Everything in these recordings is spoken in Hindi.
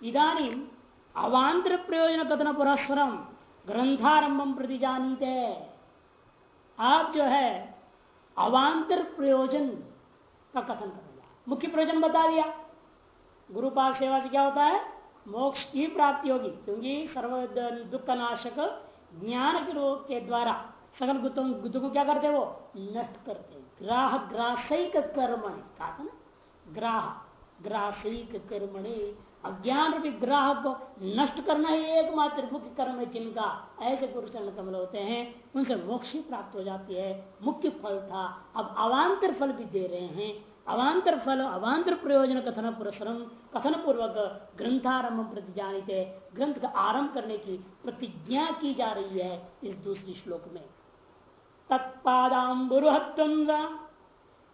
इधानी अवान्तर प्रयोजन कथन पुरस्वरम ग्रंथारंभम प्रति जानीते। आप जो है अवान्तर प्रयोजन का कथन कर दिया मुख्य प्रयोजन बता दिया। गुरुपाल सेवा से क्या होता है? मोक्ष की प्राप्ति होगी, क्योंकि सर्व दुख नाशक ज्ञान के रोग के द्वारा सकल गुद्ध को क्या करते वो? नष्ट करते ग्राह ग्रासिक कर्मण, कहा था ना? ग्राह ग्रासिक कर्मणे अज्ञान रूपी ग्राह को नष्ट करना ही एकमात्र मुख्य कर्म है जिनका ऐसे पुरुषण कमल होते हैं, उनसे मोक्ष प्राप्त हो जाती है। मुख्य फल था। अब अवान्तर फल भी दे रहे हैं। अवान्तर फल, अवान्तर प्रयोजन कथन पुरस्म कथन पूर्वक ग्रंथारंभ प्रति जानित। ग्रंथ का आरंभ करने की प्रतिज्ञा की जा रही है इस दूसरी श्लोक में। तत्पादाबुरुहत्व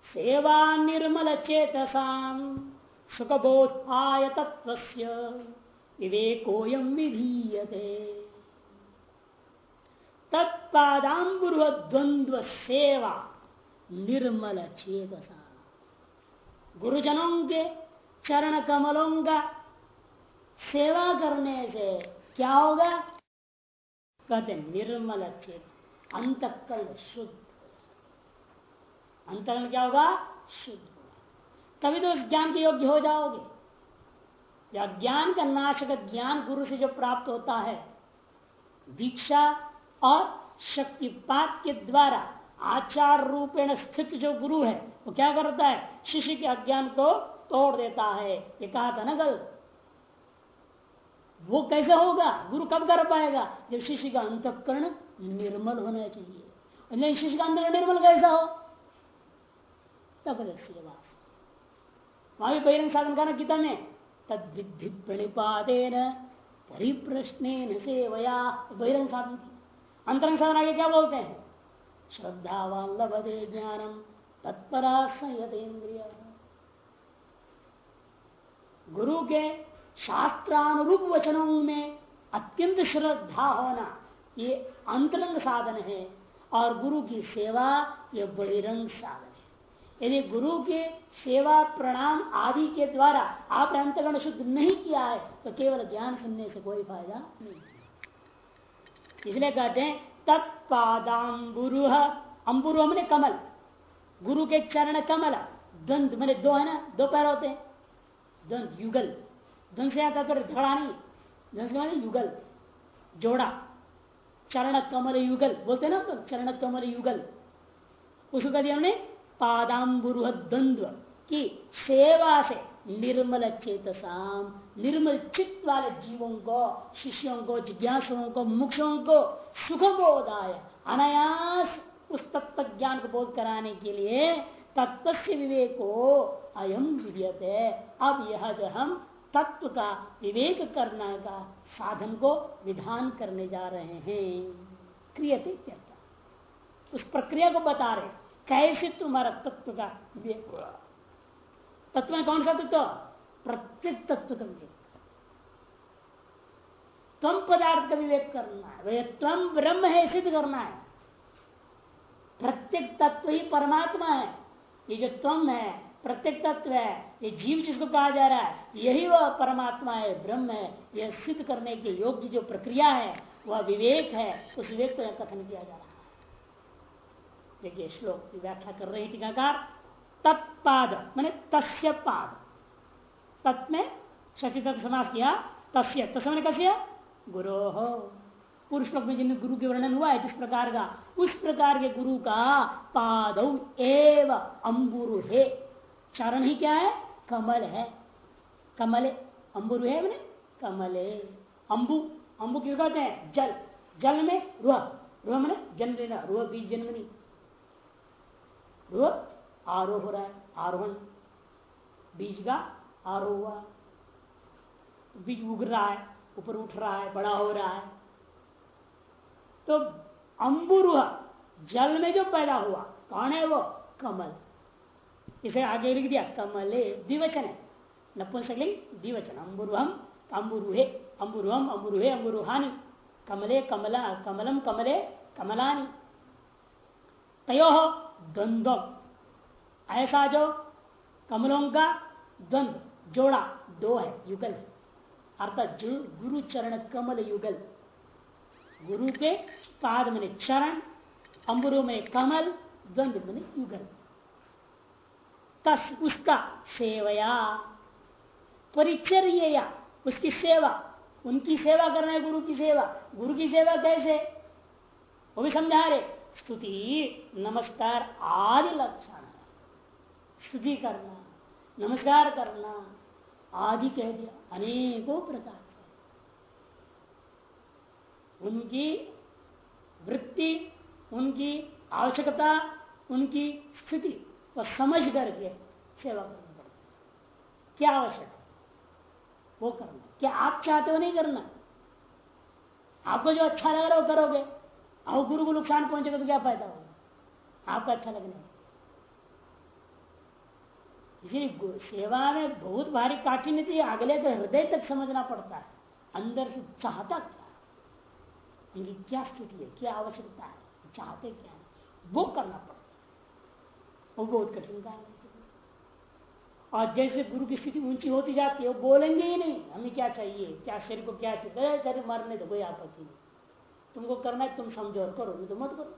सेवा निर्मल चेतसा सुखबोधाय तत्व विवेकोयम विधीयते। सेवा निर्मल चेतसा गुरुजनों के चरण कमलों का सेवा करने से क्या होगा कहते निर्मल चेत अंतकरण शुद्ध अंतकरण क्या होगा शुद्ध। तभी तो ज्ञान के योग्य हो जाओगे। या ज्ञान का नाशक ज्ञान गुरु से जो प्राप्त होता है, दीक्षा और शक्तिपात के द्वारा आचार रूपेण स्थित जो गुरु है, वो क्या करता है? शिष्य के अज्ञान को तोड़ देता है। ये कहा था ना गल वो कैसे होगा? गुरु कब कर पाएगा? जब शिष्य का अंतकरण निर्मल होना चाहिए। नहीं, शिष्य का अंतकरण निर्मल कैसा हो? तब सेवा वहाँ भी बहिरंग साधन का ना गीता में तद विधि प्रणिपादेन परिप्रश्न सेवया बहिरंग साधन अंतरंग साधन आगे क्या बोलते हैं? श्रद्धावान लभदे ज्ञानम तत्परा संयतेन्द्रिय गुरु के शास्त्रानुरूप वचनों में अत्यंत श्रद्धा होना ये अंतरंग साधन है, और गुरु की सेवा ये बहिरंग साधन यदि गुरु के सेवा, प्रणाम आदि के द्वारा आपने अंतगण शुद्ध नहीं किया है तो केवल ज्ञान सुनने से कोई फ़ायदा नहीं। इसलिए कहते हैं, तत्पादाम्बुरुह, अंबुरुह मैंने कमल। गुरु के चरण कमल, द्वंद मैंने दो है ना, दो पैर होते हैं। द्वंद, युगल। द्वंद से झगड़ा नहीं द्वंद से माने युगल, जोड़ा। चरण कमल, युगल, बोलते ना चरण कमल, युगल। उसको कह दिया हमने? पादाम्बुरुह द्वंद्व की सेवा से निर्मल चेतसाम, निर्मल चित्त वाले जीवों को, शिष्यों को, जिज्ञासुओं को मुक्षों को सुख बोधाय अनायास उस तत्व ज्ञान को बोध कराने के लिए तत्व से विवेक अयम है अब यह जो हम तत्व का विवेक करने का साधन को विधान करने जा रहे हैं। क्रियते उस प्रक्रिया को बता रहे कैसे तुम्हारा तत्व का विवेक हुआ तत्व में कौन सा तत्व? प्रत्येक तत्व का विवेक। तम पदार्थ का विवेक करना है। वह तम ब्रह्म है सिद्ध करना है। प्रत्येक तत्व ही परमात्मा है। ये जो तम है, प्रत्येक तत्व है, ये जीव जिसको कहा जा रहा है, यही वह परमात्मा है, ब्रह्म है। यह सिद्ध करने के योग्य जो प्रक्रिया है, वह विवेक है। उस विवेक को कथन किया जा रहा है। देखिए श्लोक की व्याख्या कर रहे हैं, टीकाकार। तत्पाद, मैंने तस्य पाद। तत् में तत्व समास किया, तस्य। तस्म ने कस्य? गुरु। हो पुरुष श्लोक में जिन गुरु के वर्णन हुआ है, जिस प्रकार का, उस प्रकार के गुरु का पाद एव अंबुरु है। चरण ही क्या है? कमल है। कमल। अंबुरु है मैंने कमले। अंबु। अंबु किस कहते हैं? जल। जल में रुह। रुह मैंने जन्म लेना। रुह बीज जन्म आरोह हो रहा है, आरोहण। बीज का आरोह हुआ। बीज उग रहा है, ऊपर उठ रहा है, बड़ा हो रहा है। तो अंबुरुह जल में जो पैदा हुआ, कौन है वो? कमल। इसे आगे लिख दिया, कमले द्विवचन है। नपुंसकलिंग द्विवचन। अंबुरुहम, अंबुरुहे अंबुरुहम, अंबुरुहे, अंबुरुहानी। कमले, कमला, कमलम, कमले, कमलानी। तयो द्वंद्व। ऐसा जो कमलों का द्वंद्व, जोड़ा, दो है, युगल। अर्थात गुरु चरण कमल युगल। गुरु के पाद में चरण, अंबुरु में कमल द्वंद में युगल। तस उसका सेवया। परिचर्य उसकी सेवा। उनकी सेवा करना है गुरु की सेवा। गुरु की सेवा कैसे? वो भी समझा रहे। स्तुति, नमस्कार आदि लक्षण। है स्तुति करना, नमस्कार करना आदि कह दिया। अनेकों प्रकार से। उनकी वृत्ति, उनकी आवश्यकता, उनकी स्थिति को समझ करके सेवा करनी पड़ती क्या आवश्यक है? वो करना। क्या आप चाहते हो नहीं करना? आपको जो अच्छा लग रहा है वो करोगे। और गुरु को नुकसान पहुंचेगा तो क्या फ़ायदा होगा? आपका अच्छा लगने इसलिए सेवा में बहुत भारी काठिन्य थी अगले के हृदय तक समझना पड़ता है। अंदर से चाहता क्या? उनकी क्या स्थिति है? क्या आवश्यकता है? चाहते क्या है? वो करना पड़ता है। वो बहुत कठिन है। और जैसे गुरु की स्थिति ऊँची होती जाती है, वो बोलेंगे ही नहीं, हमें क्या चाहिए? क्या शरीर को क्या चाहिए? शरीर मरने तो कोई आपत्ति नहीं। तुमको करना है, तुम समझो, करो, नहीं तो मत करो।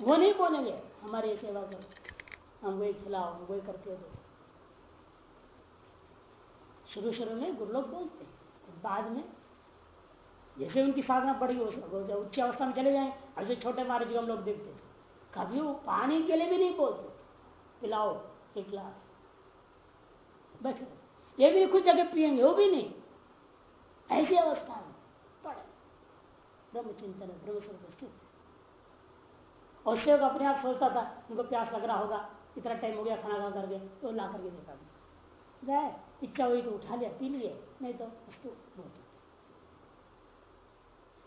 वो नहीं बोलेंगे, हमारी सेवा करो। हम वही खिलाओ, हम वही करके दो। शुरू शुरू में गुरु लोग बोलते हैं बाद में जैसे उनकी साधना बढ़ी उच्च अवस्था में चले जाए, ऐसे छोटे महाराज हम लोग देखते थे कभी वो पानी के लिए भी नहीं बोलते। पिलाओ, एक गिलास। बस। ये भी कुछ जगह पियेंगे, वो भी नहीं। ऐसी अवस्था में। ब्रह्म चिंतन ब्रह्म स्वरूप और सेवक अपने आप सोचता था, उनको प्यास लग रहा होगा, इतना टाइम हो गया, खाना खा करके तो ला करके देखा गए इच्छा हुई तो उठा लिया, पी लिए, नहीं तो उसको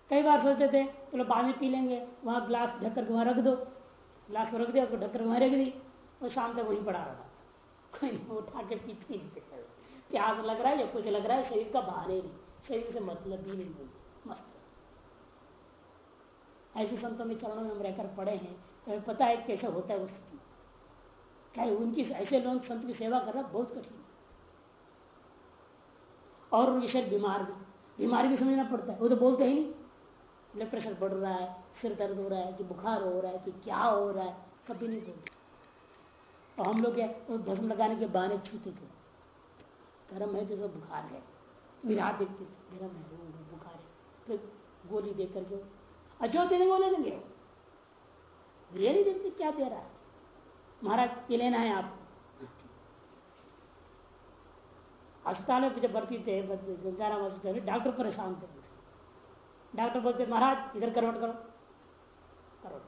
कई बार सोचते थे, चलो बाद में पी लेंगे, वहाँ ग्लास ढक्कर वहाँ रख दो। ग्लास को रख दिया, उसको ढक्कर वहाँ रख दी, और शाम तक वहीं पड़ा रहा कोई नहीं उठा के पीते नहीं प्यास लग रहा है या कुछ लग रहा है, शरीर का बहाने नहीं, शरीर से मतलब ही नहीं, मस्त। ऐसे संतों में चरणों में हम रहकर पड़े हैं तो हमें पता है कैसे होता है उस स्थिति। क्या उनकी ऐसे लोग संत की सेवा करना बहुत कठिन है। और उनके शरीर बीमार भी, बीमारी भी समझना पड़ता है। वो तो बोलते ही नहीं। ब्लड प्रेशर बढ़ रहा है, सिर दर्द हो रहा है, कि बुखार हो रहा है, कि क्या हो रहा है, कभी नहीं बोलते। और हम लोग क्या भस्म लगाने के बहाने छूते थे। गर्म है तो बुखार है। विराट देखते थे, गर्म है बुखार है। फिर गोली दे करके अजो देने को ले लेंगे। ये नहीं देखते क्या दे रहा है? महाराज, ये लेना है आप। अस्पताल में जब भर्ती थे गंगाराम डॉक्टर परेशान थे। डॉक्टर बोलते, महाराज, इधर करवट करो। करवट।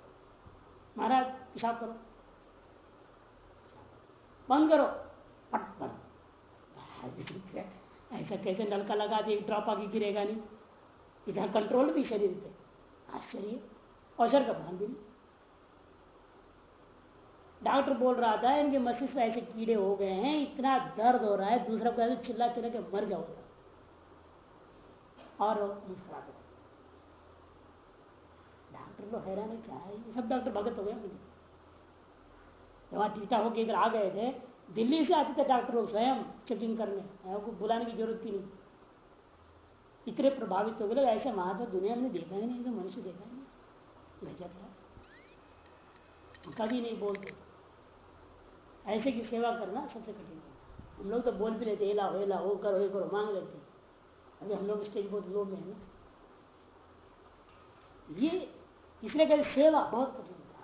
महाराज, पेशाब करो। बंद करो। पट बंद ऐसा कैसे नलका लगा दिए ड्रॉप आगे गिरेगा नहीं। इतना कंट्रोल भी शरीर पे। आश्चर्य अवसर का भान भी डॉक्टर बोल रहा था, इनके मस्तिष्क ऐसे कीड़े हो गए हैं, इतना दर्द हो रहा है, दूसरा को ऐसे चिल्ला चिल्ला के मर गया होता। और मुस्कुराते डॉक्टर लोग हैरान है, क्या है? सब डॉक्टर भगत हो गए मुझे वहाँ टीटा होकर आ गए थे, दिल्ली से आते थे डॉक्टर लोग स्वयं चेकिंग करने। को बुलाने की ज़रूरत ही नहीं। इतने प्रभावित हो गए ऐसे महात्मा दुनिया में देखा ही नहीं तो मनुष्य देखा ही नहीं। गजब है। कभी नहीं बोलते। ऐसे की सेवा करना सबसे कठिन है। हम लोग तो बोल भी लेते ला हो ला हो करो, ये करो, मांग लेते अभी हम लोग स्टेज बहुत लो में है ना। ये इसलिए कहते सेवा बहुत कठिन था।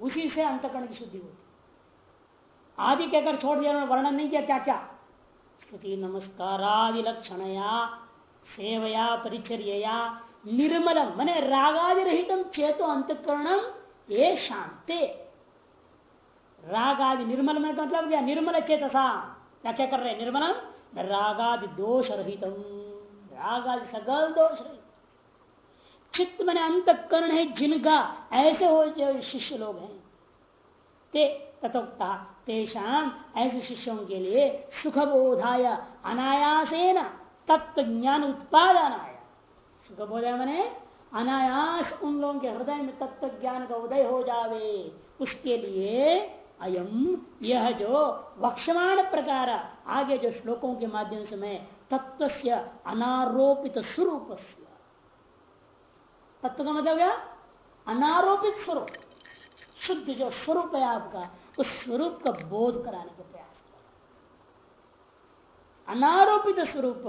उसी से अंतकरण की शुद्धि होती आदि कहकर छोड़ दिया वर्णन नहीं किया क्या क्या स्तुति नमस्कार आदि लक्षणया सेवया परिचर्या निर्मलम। मने रागादि रहित चेतो अंतकरणम ये शांति रागादि निर्मल में मतलब क्या? निर्मल चेतसा। क्या क्या कर रहे निर्मलम? रागादि दोष रहितम रागादि सगल दोष रहित चित्त मैंने अंतकरण है जिनका ऐसे हो जो शिष्य लोग हैं। ते तथोक्ता तेषाम ऐसे शिष्यों के लिए सुख बोधाय अनायासेन तत्व ज्ञान उत्पादन आया सुख बोधाय मैंने अनायास उन लोगों के हृदय में तत्व ज्ञान का उदय हो जावे। उसके लिए अयम यह जो वक्षमाण प्रकार आगे जो श्लोकों के माध्यम से मैं तत्व से अनारोपित स्वरूप तत्व का मतलब क्या? अनारोपित स्वरूप। शुद्ध जो स्वरूप है आपका, उस स्वरूप का बोध कराने का प्रयास। अनारोपित स्वरूप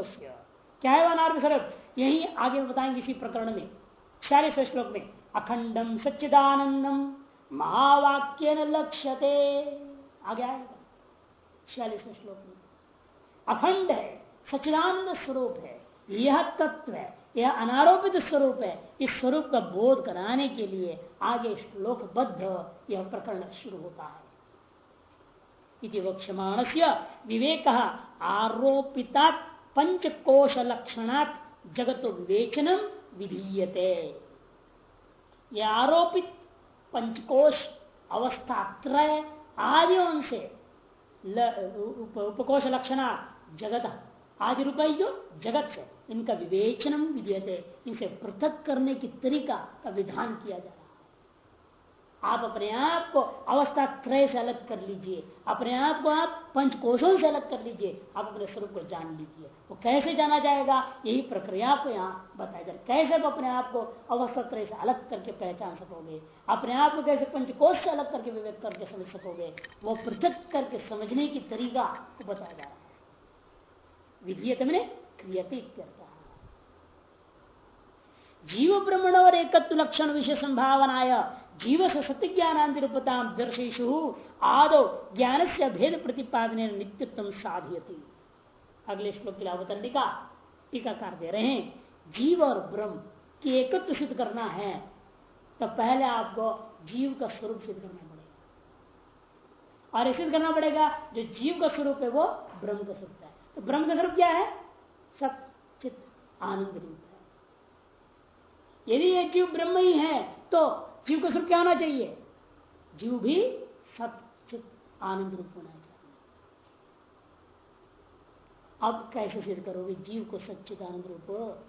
क्या है अनारोपित स्वरूप? यही आगे बताएँगे इसी प्रकरण में छियालीस श्लोक में अखंडम सच्चिदानंदम महावाक्य न लक्ष्यते। आगे आएगा छियालीस श्लोक में। अखंड है सचिदानंद स्वरूप है, यह तत्व है, यह अनारोपित स्वरूप है। इस स्वरूप का बोध कराने के लिए आगे श्लोकबद्ध यह प्रकरण शुरू होता है। इति वक्षमाण से विवेक आरोपिता पंचकोश लक्षणात् जगत विवेचनम विधीयते। यह आरोपित पंचकोश अवस्था त्रय आदियों से उपकोश लक्षणा जगत आदि रूपाई जो जगत से इनका विवेचनम विधेयते। इनसे पृथक करने की तरीका का विधान किया जा रहा है। आप अपने आप को अवस्था त्रय से अलग कर लीजिए। अपने आप को आप पंचकोशों से अलग कर लीजिए। आप अपने स्वरूप को जान लीजिए। वो कैसे जाना जाएगा? यही प्रक्रिया को यहाँ बताया जाए कैसे आप अपने आप को अवस्था त्रय से अलग करके पहचान सकोगे? अपने आप को कैसे पंचकोश से अलग करके विवेक करके समझ सकोगे? वो पृथक करके समझने की तरीका को बताया जा रहा है। विधीयत मैंने क्रियते जीव ब्रह्मण और एकत्व लक्षण विषय संभावनाय जीव से सत्य ज्ञानांति रूपता दर्शिशु आदो ज्ञान से भेद प्रतिपादन नित्यत्व साधयती। अगले श्लोक की अवतरणिका टीकाकार दे रहे हैं, जीव और ब्रह्म की एकत्व सिद्ध करना है तो पहले आपको जीव का स्वरूप सिद्ध करना पड़ेगा। और सिद्ध करना पड़ेगा, जो जीव का स्वरूप है वो ब्रह्म का स्वरूप है। तो ब्रह्म का स्वरूप क्या है? सब चित आनंद रूप है यदि ये जीव ब्रह्म ही है तो जीव का स्वरूप क्या होना चाहिए। जीव भी सचित आनंद रूप होना चाहिए। अब कैसे सिद्ध करोगे जीव को सचित आनंद रूप?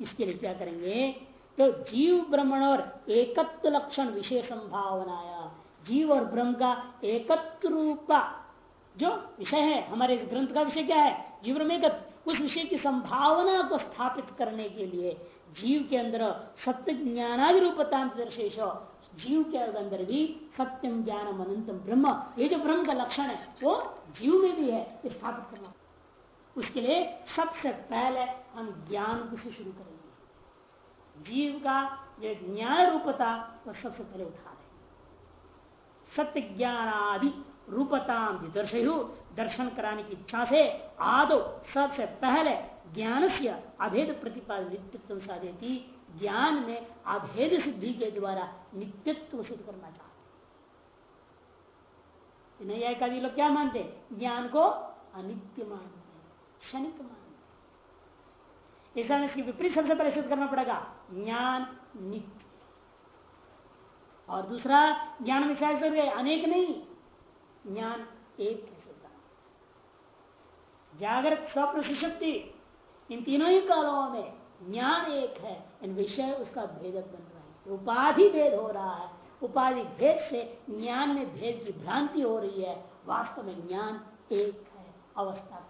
इसके लिए क्या करेंगे? तो जीव, ब्रह्मण और एकत्व लक्षण विशेष संभावनाया। जीव और ब्रह्म का एकत्र रूपा जो विषय है, हमारे इस ग्रंथ का विषय क्या है? जीवन में उस विषय की संभावना को स्थापित करने के लिए जीव के अंदर सत्य ज्ञानादि रूपता जीव के अंदर भी सत्यम ज्ञान अनंतम ब्रह्म, ये जो ब्रह्म का लक्षण है, वो जीव में भी है स्थापित करना। उसके लिए सबसे पहले हम ज्ञान को शुरू करेंगे। जीव का जो ज्ञान रूपता, वो सबसे पहले उठा रहे सत्य ज्ञान आदि रूपताम दर्शयु दर्शन कराने की इच्छा से आदो सबसे पहले ज्ञान से अभेद प्रतिपाद नित्यत्व साधेती ज्ञान में अभेद सिद्धि के द्वारा नित्यत्व सिद्ध करना चाहते नहीं कभी लोग क्या मानते ज्ञान को अनित्य मानते क्षणिक मानते इसलिए इसकी विपरीत सबसे पहले सिद्ध करना पड़ेगा, ज्ञान नित्य। और दूसरा, ज्ञान में शायद अनेक नहीं ज्ञान एक जागृत, स्वप्न, सुशक्ति, इन तीनों ही कालों में ज्ञान एक है। इन विषय उसका भेदक बन रहा है। उपाधि भेद हो रहा है। उपाधि भेद से ज्ञान में भेद की भ्रांति हो रही है। वास्तव में ज्ञान एक है। अवस्था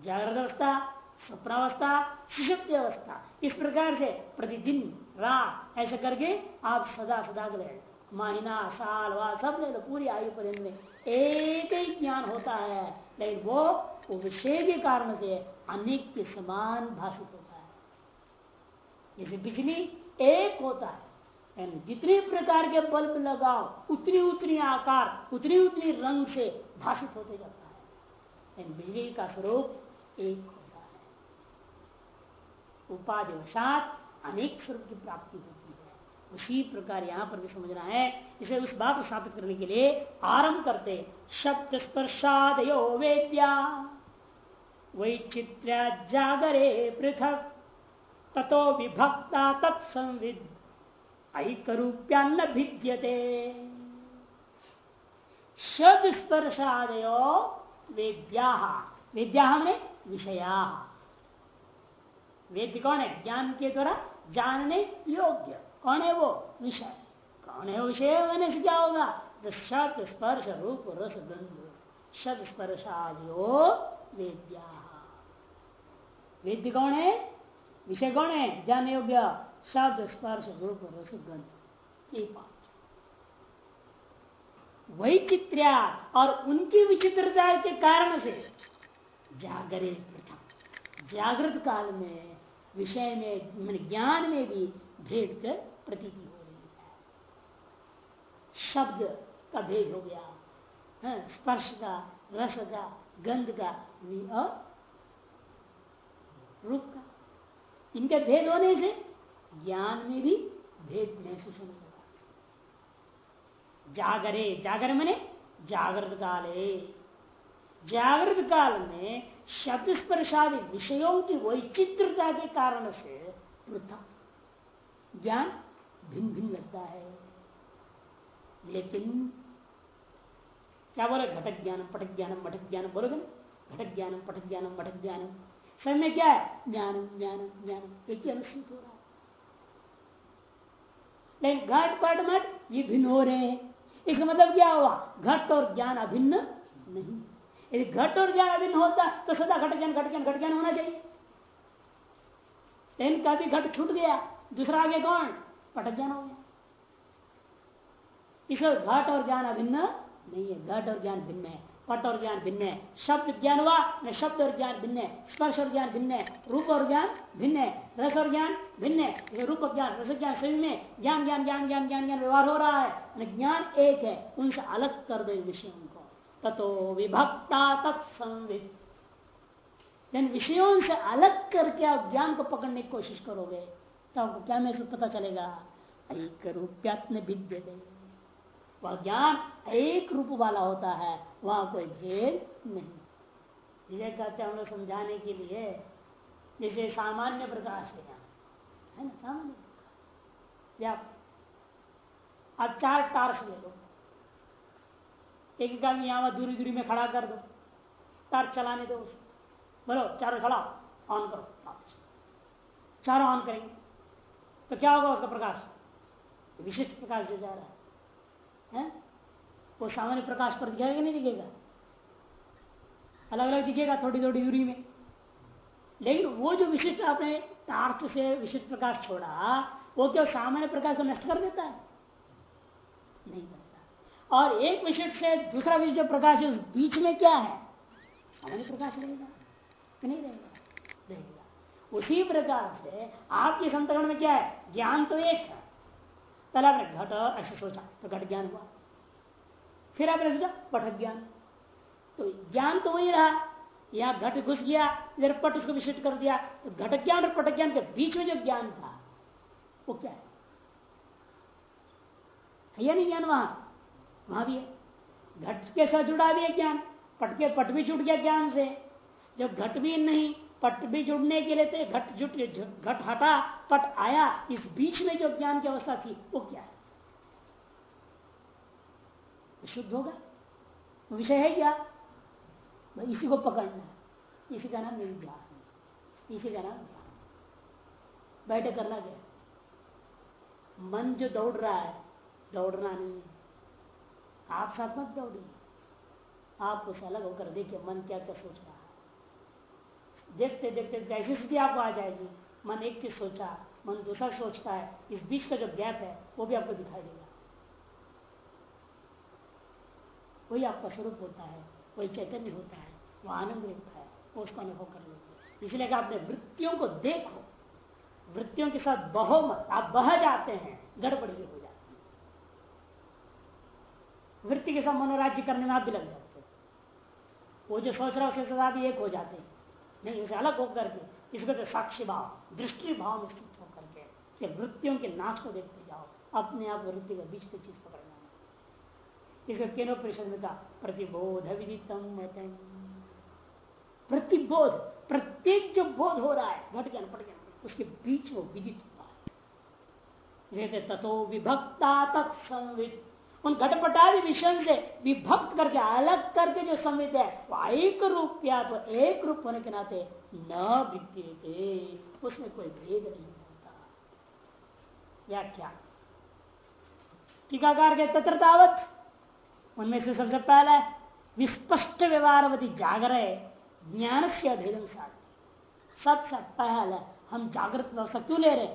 जागृत अवस्था स्वप्नावस्था सुशक्ति अवस्था। इस प्रकार से प्रतिदिन रात ऐसे करके आप सदा सदा गए महीना साल वाल, सब ले लो पूरी आयु पर्यंत में एक ही ज्ञान होता है, लेकिन वो विषय के कारण से अनेक के समान भाषित होता है। जैसे बिजली एक होता है जितने प्रकार के बल्ब लगाओ, उतनी उतनी आकार, उतनी उतनी रंग से भाषित होते जाता है। बिजली का स्वरूप एक होता है। उपाधिवशात अनेक स्वरूप की प्राप्ति होती है। उसी प्रकार यहाँ पर भी समझना है, इसे उस बात को स्थापित करने के लिए आरंभ करते शब्द स्पर्शाद यो वेद्या वैचित्र्य जागरे पृथक, ततो विभक्ता तत्संविद भिद्यते। शब्द स्पर्शादयो वेद्या वेद्या हमने विषया। वेद्य कौन है? ज्ञान के द्वारा जानने योग्य। कौन है वो? विषय। कौन है विषय? होने से क्या होगा? शब्द स्पर्श रूप रस गंध। शब्द स्पर्शादियो वेद्या। वेद्य कौन है? विषय कौन है? ज्ञान योग्य शब्द स्पर्श रूप रसगंध ये पाँच। वैचित्र्या और उनकी विचित्रता के कारण से जागरे प्रथम जागृत काल में, विषय में ज्ञान में भी भेद कर प्रतीति हो रही है। शब्द का भेद हो गया। है, स्पर्श का, रस का, गंध का रूप का। इनके भेद होने से ज्ञान में भी भेद महसूस होने लगा। जागरे, जागर मने जागृत काले। जागृत काल में शब्द स्पर्शादि विषयों की वैचित्रता के कारण से पृथक। ज्ञान भिन्न भिन्न लगता है। लेकिन क्या बोले? घटक ज्ञानम, पटक ज्ञानम, मठक ज्ञानम बोलोगे घटक ज्ञानम, पटक ज्ञानम, मठक ज्ञानम। सब में क्या है? ज्ञानम ज्ञानम ज्ञानम। एक ही अनुसूत हो रहा है। लेकिन घट पट मठ, ये भिन्न हो रहे हैं। इसका मतलब क्या हुआ? घट और ज्ञान अभिन्न नहीं। यदि घट और ज्ञान अभिन्न होता तो सदा घट ज्ञान घट ज्ञान घट ज्ञान होना चाहिए। लेकिन कभी घट छूट गया, दूसरा आगे कौन? पट ज्ञान हो गया। इसलिए घट और ज्ञान अभिन्न नहीं है। घट और ज्ञान भिन्न है। पट और ज्ञान भिन्न है। शब्द ज्ञान हुआ, न शब्द और ज्ञान भिन्न है। स्पर्श और ज्ञान भिन्न है। रूप और ज्ञान भिन्न है। रस और ज्ञान भिन्न है। रूप ज्ञान, रस ज्ञान सभी में ज्ञान ज्ञान ज्ञान ज्ञान ज्ञान ज्ञान व्यवहार हो रहा है ज्ञान एक है, उनसे अलग कर दो विषयों को। तथो विभक्ता तत्संवित। विषयों से अलग करके आप ज्ञान को पकड़ने की कोशिश करोगे। तो आपको क्या महसूस पता चलेगा? एक रूप्यात्म विद्य दे वह ज्ञान एक रूप वाला होता है, वहाँ कोई भेद नहीं। ये कहते हैं हम लोग समझाने के लिए, जैसे सामान्य प्रकाश है यहाँ है ना, सामान्य या अब चार टार्स ले लो। एक एक आदमी यहाँ दूरी दूरी में खड़ा कर दो। टार्च चलाने दो उसको बोलो, चारों चलाओ ऑन करो। चारों ऑन करेंगे। तो क्या होगा उसका प्रकाश? विशिष्ट प्रकाश जो जा रहा है। है? वो सामान्य प्रकाश पर दिखेगा कि नहीं दिखेगा? अलग अलग दिखेगा थोड़ी थोड़ी दूरी में। लेकिन वो जो विशिष्ट आपने तार्थ से विशिष्ट प्रकाश छोड़ा, वो क्या सामान्य प्रकाश को नष्ट कर देता है? नहीं करता। और एक विशिष्ट से दूसरा विशिष्ट प्रकाश है, उस बीच में क्या है? सामान्य प्रकाश रहेगा नहीं रहेगा? उसी प्रकार से आपके संतरण में क्या है? ज्ञान तो एक है। पहले आपने घट ऐसे सोचा तो घट ज्ञान हुआ। फिर आपने सोचा पट ज्ञान। तो ज्ञान तो वही रहा। यहाँ घट घुस गया, इधर पट उसको विशिष्ट कर दिया। तो घट ज्ञान और पट ज्ञान के बीच में जो ज्ञान था, वो क्या है? या नहीं ज्ञान वहाँ? वहाँ भी है। घट के साथ जुड़ा भी है ज्ञान, पट के पट भी जुट गया ज्ञान से। जब घट भी नहीं पट भी जुड़ने के लिए थे, घट जुट, घट हटा, पट आया, इस बीच में जो ज्ञान की अवस्था थी, वो क्या है? शुद्ध होगा। विषय है क्या? इसी को पकड़ना है। इसी का नाम निर्ध्यास इसी का नाम ध्यान बैठे करना क्या मन जो दौड़ रहा है, दौड़ना नहीं आप साथ मत दौड़िए। आप उसे अलग होकर देखिए, मन क्या क्या सोच रहा है। देखते देखते ऐसी स्थिति आपको आ जाएगी, मन एक चीज़ सोचा मन दूसरा सोचता है, इस बीच का जो गैप है, वो भी आपको दिखाई देगा। वही आपका स्वरूप होता है, वही चैतन्य होता है वो आनंद रहता है वो उसको अनुभव कर लेते इसलिए कि आपने वृत्तियों को देखो, वृत्तियों के साथ बहो मत, आप बह जाते हैं, गड़बड़ी हो जाती है। वृत्ति के साथ मनोराज्य करने में आप भी लग जाते वो जो सोच रहा है, उसके साथ भी एक हो जाते हैं। नहीं उसे अलग होकर के इसको तो साक्षी भाव, दृष्टि भाव में स्थित होकर के वृत्तियों के नाश को देखते जाओ। अपने आप वृत्ति का बीच की चीज़ पकड़ना इसको केनो परिषद में कहा, प्रतिबोध विदितम प्रतिबोध, प्रत्येक जो बोध हो रहा है, घट गया, पट ज्ञान उसके बीच वो विदित हुआ है। तथो विभक्ता तत्संवित। उन घटपटादि विषय से विभक्त करके अलग करके जो संविद है, वो एक रूप या तो एक रूप होने के नाते न विद्यते। उसमें कोई भेद नहीं होता। व्याख्या। टीकाकार के तत्र तावत, उनमें से सबसे पहले विस्पष्ट व्यवहारवती जागरे ज्ञान से अभेदन साध्य सबसे पहले, हम जागृत व्यवस्था क्यों ले रहे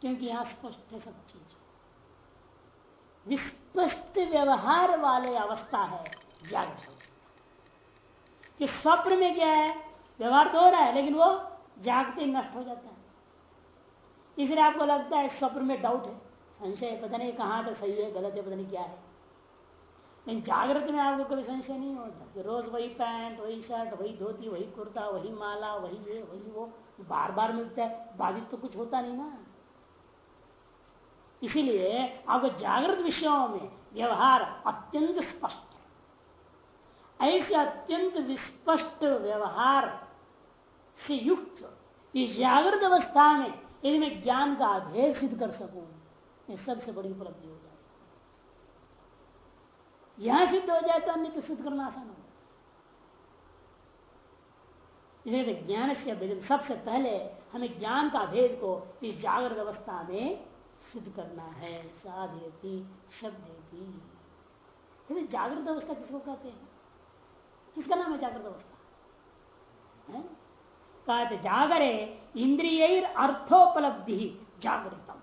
क्योंकि यहाँ स्पष्ट है सब चीज़। विस्पष्ट व्यवहार वाले अवस्था है जागृत कि स्वप्न में क्या है, व्यवहार तो हो रहा है, लेकिन वो जागते नष्ट हो जाता है। इसलिए आपको लगता है स्वप्न में डाउट है। संशय पता नहीं कहाँ तो सही है, गलत है, पता नहीं क्या है। लेकिन जागृत में आपको कभी संशय नहीं होता कि रोज वही पैंट, वही शर्ट, वही धोती, वही कुर्ता, वही माला, वही ये, वही वो बार बार मिलता है। बाधित तो कुछ होता नहीं ना। इसीलिए आपको जागृत विषयों में व्यवहार अत्यंत स्पष्ट है। ऐसे अत्यंत विस्पष्ट व्यवहार से युक्त इस जागृत अवस्था में यदि मैं ज्ञान का अभेद सिद्ध कर सकूँ ये सबसे बड़ी उपलब्धि हो जाए यहाँ सिद्ध हो जाए तो अन्य तो सिद्ध करना आसान हो इसलिए ज्ञान से अभेद, सबसे पहले हमें ज्ञान का भेद को इस जागृत अवस्था में सिद्ध करना है साधयती शब्द जागृत अवस्था किसको कहते हैं? किसका नाम है जागृत अवस्था? कहते जागरे इंद्रिय अर्थोपलब्धि जागृतम।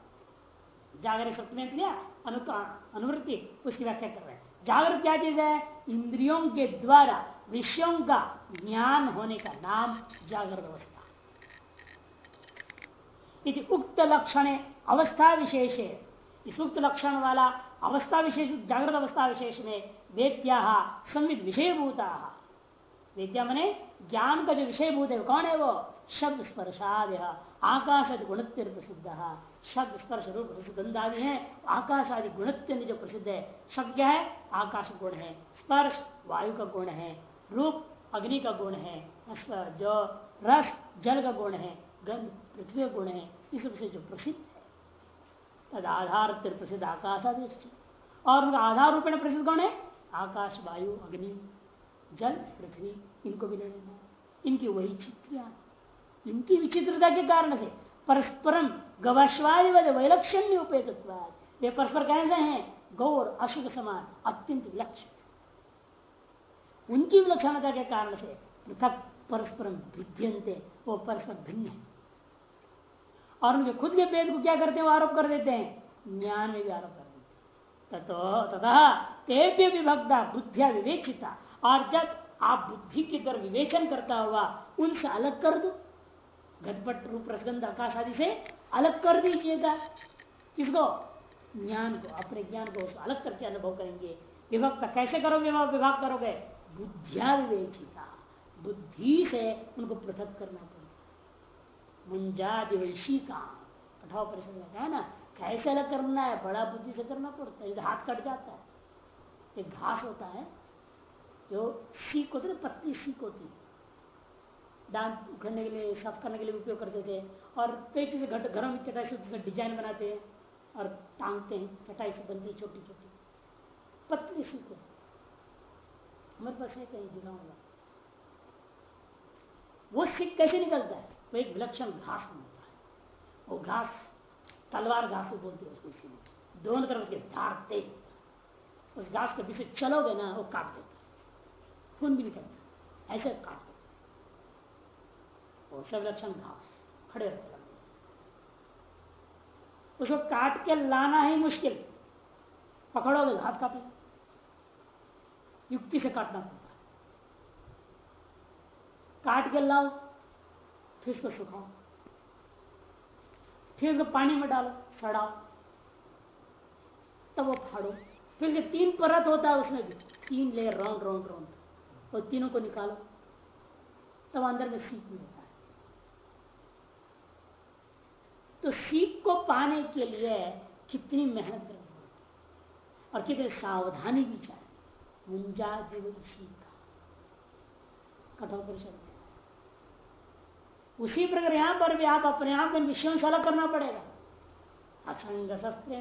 जागरण शब्द में अनुवृत्ति, उसकी व्याख्या कर रहे हैं। जागृत क्या चीज़ है? इंद्रियों के द्वारा, विषयों का ज्ञान होने का नाम जागृत अवस्था। उक्त लक्षण अवस्था विशेष इस उक्त लक्षण वाला अवस्था विशेष जागृत अवस्था विशेष में वेद्या संविद विषय भूता वेद्या मने ज्ञान का जो विषय भूत है कौन है वो शब्द स्पर्शाद आकाश आदि गुणत्य प्रसिद्ध शब्द स्पर्श रूप गंध है आकाश आदि गुणत्य जो प्रसिद्ध है शब्द क्या है आकाश गुण है स्पर्श वायु का गुण है रूप अग्नि का गुण है जो, रस जल का गुण है गंध पृथ्वी का गुण है इस रूप से जो प्रसिद्ध। है तद आधार प्रसिद्ध आकाश आदि और उनका आधार रूप प्रसिद्ध कौन है? आकाश, वायु, अग्नि, जल, पृथ्वी, इनको भी लेना इनकी वही चित्रिया। इनकी विचित्रता के कारण से परस्परम गवश्वादि वैलक्षण्य उपेत वे परस्पर कैसे हैं? गौर अशुभ समान, अत्यंत विलक्षण। उनकी विलक्षणता के कारण से पृथक परस्परम भिद्यंते वो परस्पर भिन्न है। और उनके खुद के वेद को क्या करते हैं आरोप कर देते हैं? ज्ञान में भी आरोप कर देते तथा तेभ्य विभक्ता, बुद्धिया विवेचिता। और जब आप बुद्धि की तरफ़ विवेचन करता हुआ उनसे अलग कर दो। घटपट रूप, रसगंध, आकाश आदि से अलग कर दीजिएगा। किसको? ज्ञान को, अपने ज्ञान को अलग करके अनुभव करेंगे। विभक्त कैसे करोगे? विभाग करोगे। बुद्धिया विवेचिता। बुद्धि से उनको पृथक करना पड़ेगा। मुंजादि वैशी काम कठोर परिषद है ना? कैसे अलग करना है? बड़ा बुद्धि से करना पड़ता है। हाथ कट जाता है। एक घास होता है, जो सीख होती है पत्ती सीख होती है। दांत उखड़ने के लिए, साफ़ करने के लिए उपयोग करते थे। और कई चीज़ें घरों में चटाई से डिज़ाइन बनाते हैं और टांगते हैं। चटाई से बनती छोटी छोटी पतली सी को हमारे पास है कहीं दिखाऊँगा वो सिक कैसे निकलता है? वो एक विलक्षण घास बनता है। वो घास तलवार घास बोलती है उसको इसीलिए। दोनों तरफ़ उसके धार तेज उस घास के पीछे चलोगे ना, वो काट देता है। खून भी निकलता ऐसे काट वो सब लक्षण घास खड़े रहते उसको काट के लाना ही मुश्किल। पकड़ोगे हाथ काटे युक्ति से काटना पड़ता है। काट के लाओ। फिर उसको सुखाओ? फिर उसको पानी में डालो, सड़ाओ। तब वो फाड़ो। फिर तीन परत होता है उसमें भी। तीन लेयर राउंड राउंड राउंड और तीनों को निकालो। तब अंदर में सीख मिलता है। तो सीख को पाने के लिए कितनी मेहनत करनी और कितनी सावधानी भी चाहिए। मुंजा देव सीख का। कठोर परिषद उसी प्रकार यहाँ पर भी आप अपने आप में विषयों से अलग करना पड़ेगा। असंग शस्त्र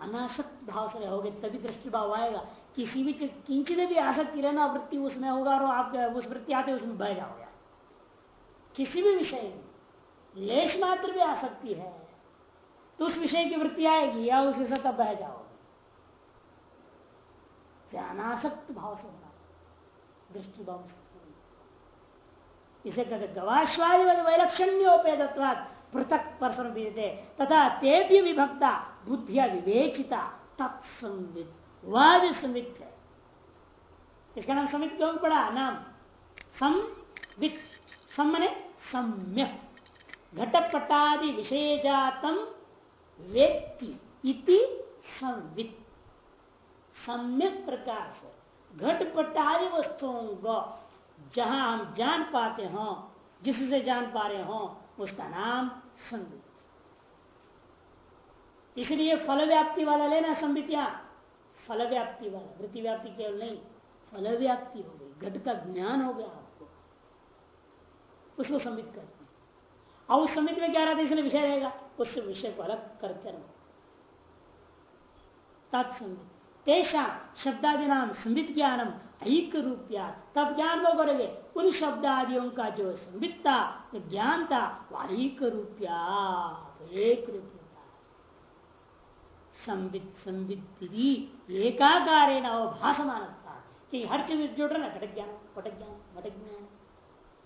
अनासक्त भाव से रहोगे तभी दृष्टि भाव आएगा। किसी भी किंचित भी आसक्ति रहना, वृत्ति उसमें होगा और आप उस वृत्ति आते उसमें बह जाओगे। किसी भी विषय में लेश मात्र भी आसक्ति है तो उस विषय की वृत्ति आएगी या उसी से तब बह जाओगे। अनासक्त भाव से होना दृष्टि भाव से। इसे कहते गवाश्वादिवत वैलक्षण्योपेदत्वाद पृथक परसम तथा तेभ्य विभक्ता, बुद्धिया विवेचिता, तत्संवित। वह भी संवित है। इसका नाम समित क्यों पड़ा? नाम संवित। सम ने सम्यक। घटपटादि विषयजातम व्यक्ति इति संवित। सम्यक प्रकार से। घटपटादि वस्तुओं को जहाँ हम जान पाते हो, जिससे जान पा रहे हो, उसका नाम संबित इसलिए फल व्याप्ति वाला लेना संवित या फल व्याप्ति वाला वृत्ति व्याप्ति केवल नहीं फल व्याप्ति हो गई, घट का ज्ञान हो गया आपको। उसको संबित करते हैं। और उस समित में क्या रहता है, इसलिए विषय रहेगा। उस विषय को अलग करते रहो तत्संबित तेषा शब्दादि नाम संबित ज्ञानम ऐक रूपया, तब ज्ञान वो करोगे। उन शब्दादियों का जो संबितता जो ज्ञान था वह एक रूपया एक रूप संबित संबित एकाकार भाषमान कि हर चीज़ में जुड़ रहा है, घटक ज्ञान घटक ज्ञान घटक ज्ञान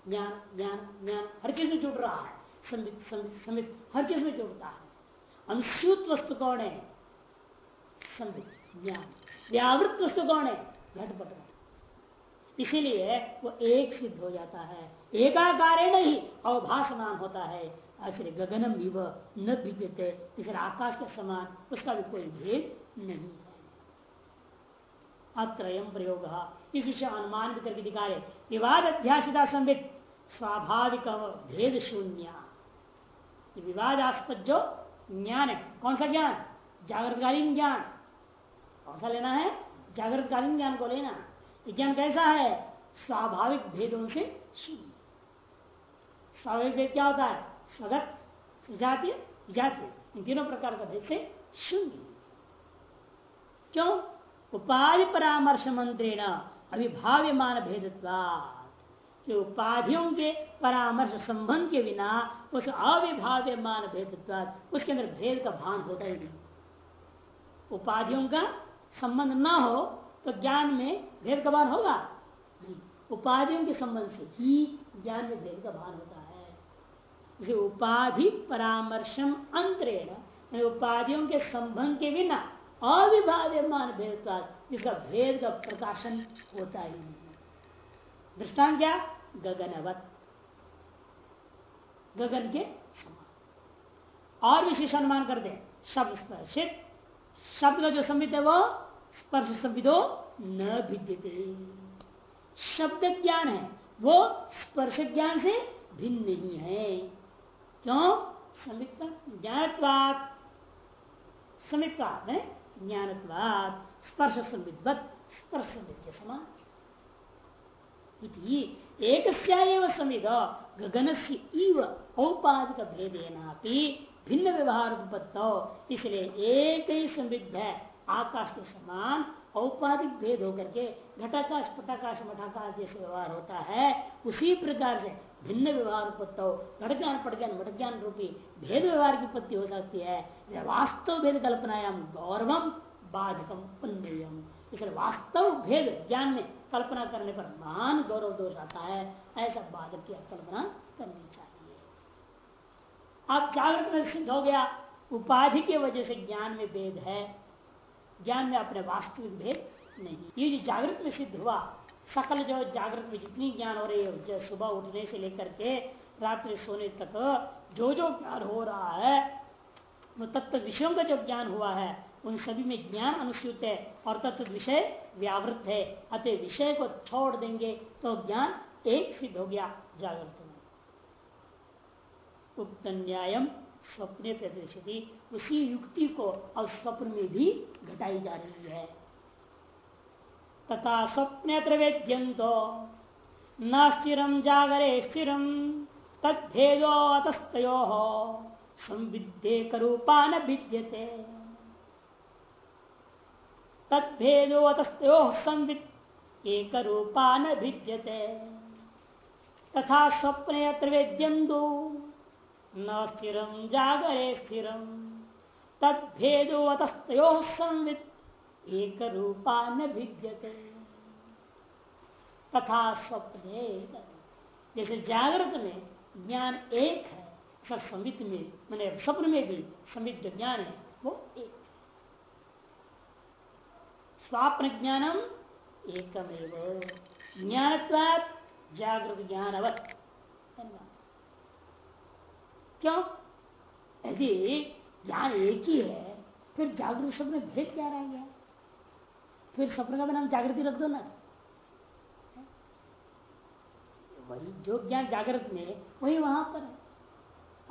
ज्ञान ज्ञान ज्ञान, हर चीज़ में जुड़ रहा है। संबित संबित संबित हर चीज़ में जुड़ता है। अनुसूत वस्तु कौन है? संबित ज्ञान। व्यावृत वस्तु कौन है? घटपट इसीलिए वो एक सिद्ध हो जाता है। एकाकार नहीं अवभाषमान होता है। ऐसे गगनम विव न भिद्यते इसलिए आकाश के समान उसका भी कोई भेद नहीं है। अत्रयम प्रयोग। इस विषय अनुमान भी करके दिखा रहे। विवाद अध्यासिता संबित स्वाभाविक भेद शून्य। विवादास्पद जो ज्ञान है, कौन सा ज्ञान? जागृतकालीन ज्ञान। कौन सा लेना है? जागृतकालीन ज्ञान को लेना। ज्ञान कैसा है? स्वाभाविक भेदों से शून्य स्वाभाविक भेद क्या होता है? स्वगत सुजातीय, जातीय। इन तीनों प्रकार का भेद से शून्य क्यों? उपाधि परामर्श मंत्रेण अभिभाव्यमान भेदत्वाद उपाधियों के परामर्श संबंध के बिना उस अविभाव्यमान भेदत्वाद उसके अंदर भेद का भान होता ही नहीं। उपाधियों का संबंध ना हो तो ज्ञान में भेद का भान होगा? नहीं। उपाधियों के संबंध से ही ज्ञान में भेद का भान होता है। इसे उपाधि परामर्शम अंतरेण उपाधियों के संबंध के बिना अविभाव्यमान भेद का, जिसका भेद का प्रकाशन होता ही नहीं दृष्टान क्या? गगनवत। गगन के समान। और विशेष अनुमान कर दे। शब्द स्पर्शित। शब्द का जो संबित है वो स्पर्श संविदो न भिद्यते। शब्द ज्ञान है, वो स्पर्श ज्ञान से भिन्न नहीं है। क्यों? समित ज्ञानवाद समित है? ज्ञानवाद स्पर्श संविद्वत स्पर्श संविद के समान एक समिद गगन से इव औपाधिक भेदेना भिन्न व्यवहार उपत्तो इसलिए एक ही संविध है आकाश के समान औपाधिक भेद होकर के घटाकाश, पटाकाश, मठाकाश जैसे व्यवहार होता है, उसी प्रकार से भिन्न व्यवहार उत्पत्तो घटज्ञान, पटज्ञान मठज्ञान रूपी भेद व्यवहार की उत्पत्ति हो सकती है। वास्तव भेद कल्पनायाम गौरवम, बाधकम पुण्यम। इसलिए वास्तव भेद ज्ञान में कल्पना करने पर महान गौरव दोष आता है, ऐसा बाधक की कल्पना करनी चाहिए। अब जागृत में सिद्ध हो गया, उपाधि के वजह से ज्ञान में भेद है। ज्ञान में अपने वास्तविक भेद नहीं। ये जो जागृत में सिद्ध हुआ, सकल जो जागृत में जितनी ज्ञान हो रही है सुबह उठने से लेकर के रात्रि सोने तक जो जो ज्ञान हो रहा है तत्व विषयों का जो ज्ञान हुआ है, उन सभी में ज्ञान अनुसूत है और तत्व विषय व्यावृत है। अतः विषय को छोड़ देंगे तो ज्ञान एक सिद्ध हो गया जागृत में। उक्त न्यायम स्वप्ने प्रतिष्ठिति उसी युक्ति को अब स्वप्न में भी घटाई जा रही है। तथा स्वप्न वेद्यंतो न स्थिरम जागरे स्थिरम तद्भेदो अतस्तो संविद्ये करूपा न भिद्यते तद्भेदो अतस्तो संविद एक रूपा न भिद्यते तथा स्वप्ने वेद्यंतो न स्थिरम जागरे स्थिरम तद्भेदो अतस्तो संवित एक रूपा न भिद्यते तथा स्वप्न जैसे जागृत में ज्ञान एक है संवित में, मैंने स्वप्न में भी संविध ज्ञान है, वो एक। स्वाप्न ज्ञानम एकमेव। ज्ञान जागृत ज्ञानवत। क्यों? यदि ज्ञान एक ही है। फिर जागृत शब्द में भेद क्या रह गया? फिर स्वप्न का नाम जागृति रख दो ना। वही जो ज्ञान जागृत में, वही वहाँ पर है।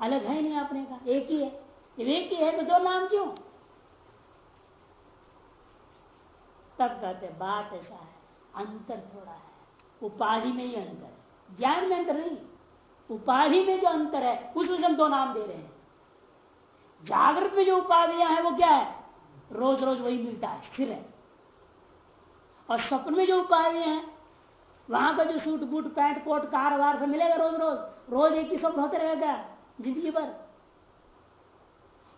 अलग है नहीं अपने का, एक ही है। जब एक ही है तो दो नाम क्यों? तब कहते बात ऐसा है, अंतर थोड़ा है। उपाधि में ही अंतर ज्ञान में अंतर नहीं। उपाधि में जो अंतर है उसमें से हम दो नाम दे रहे हैं। जागृत में जो उपाधियाँ हैं, वो क्या है? रोज रोज वही मिलता है, स्थिर है। और स्वप्न में जो उपाधियाँ हैं, वहाँ का जो suit, boot, pant, coat, car, वार सब मिलेगा रोज रोज रोज एक ही स्वप्न होते रहेगा ज़िंदगी भर।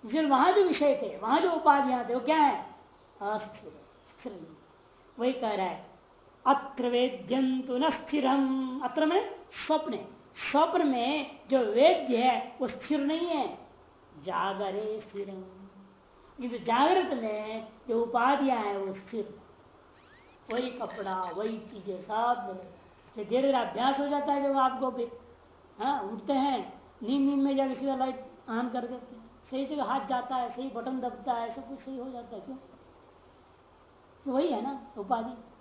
इसलिए वहाँ जो विषय थे, वहाँ जो उपाधियाँ थे, वो क्या है? अस्थिर स्थिर वही कह रहा है, अत्र वेद्यंतु न स्थिरम। अत्र में स्वप्न स्वप्न में जो वेद्य है, वो स्थिर नहीं है। जागरे स्थिर। जागृत में जो उपाधियाँ है, वो स्थिर। वही कपड़ा, वही चीज़ें सब धीरे धीरे अभ्यास हो जाता है, जब आपको भी हाँ उठते हैं, नींद नींद में जाकर सीधा लाइट ऑन कर देते हैं। सही जगह हाथ जाता है, सही बटन दबता है, सब कुछ सही हो जाता है, क्यों? तो वही है ना, उपाधि।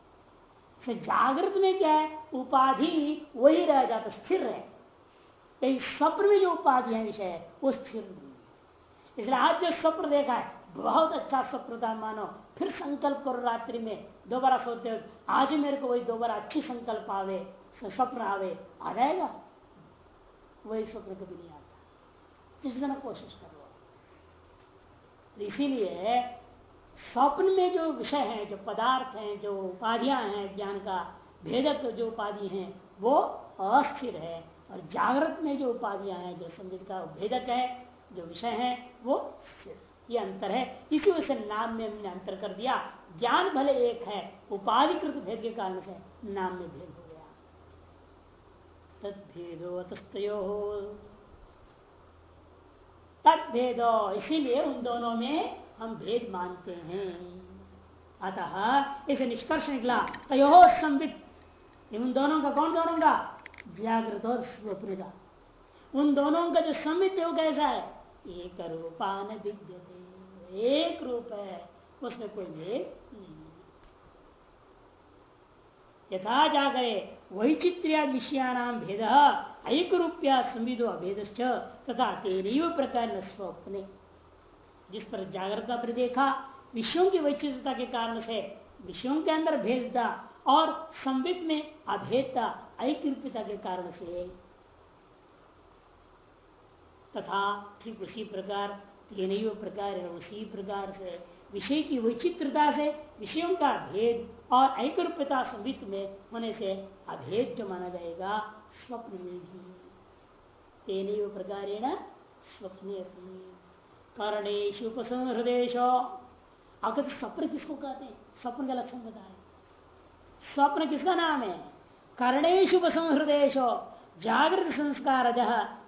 जागृत में क्या है? उपाधि वही रह जाता, स्थिर है कहीं स्वप्न में जो उपाधि है विषय, वो स्थिर नहीं इसलिए आज जो स्वप्न देखा है, बहुत अच्छा स्वप्न था, मानो। फिर संकल्प करो रात्रि में, दोबारा सोते हो आज मेरे को वही दोबारा अच्छी संकल्प आवे स्वप्न आवे, आ जाएगा। वही स्वप्न कभी नहीं आता। जिस दिन कोशिश कर लो। इसीलिए स्वप्न में जो विषय है, जो पदार्थ है, जो उपाधियाँ हैं, ज्ञान का भेदक जो उपाधि है, वो अस्थिर है। और जागृत में जो उपाधियाँ हैं, जो संगीत का भेदक है, जो विषय है, वो स्थिर ये अंतर है। इसी वजह से नाम में हमने अंतर कर दिया। ज्ञान भले एक है, उपाधिकृत भेद के कारण से नाम में भेद हो गया। तदभेदो तस्तो तदभेदो, इसीलिए उन दोनों में हम भेद मानते हैं। अतः इसे निष्कर्ष निकला, तयो संबित उन दोनों का कौन दोनों का जागृत और स्वप्न उन दोनों का जो संबित है वो कैसा है? एक रूपान विद्यते, एक रूप है, उसमें कोई भेद नहीं। यथा जागरे वैचित्र्या विषयानाम भेद एक रूपया संविदो अभेद तथा तेरह प्रकार स्वप्ने जिस पर जागृता पर देखा, विषयों की वैचित्रता के कारण से विषयों के अंदर भेदता और संवित में अभेदता ऐक्य के कारण से तथा ठीक उसी प्रकार तीन प्रकार उसी प्रकार से विषय की वैचित्रता से विषयों का भेद और ऐक्यता संबित में होने से अभेद जो माना जाएगा, स्वप्न में भी। तेन प्रकार स्वप्न कर्णेश उपसंहृदेश अगर स्वप्न किसको कहते हैं? स्वप्न का लक्षण बताए। स्वप्न किसका नाम है? कर्णेश उपसंहृदेश जागृत संस्कार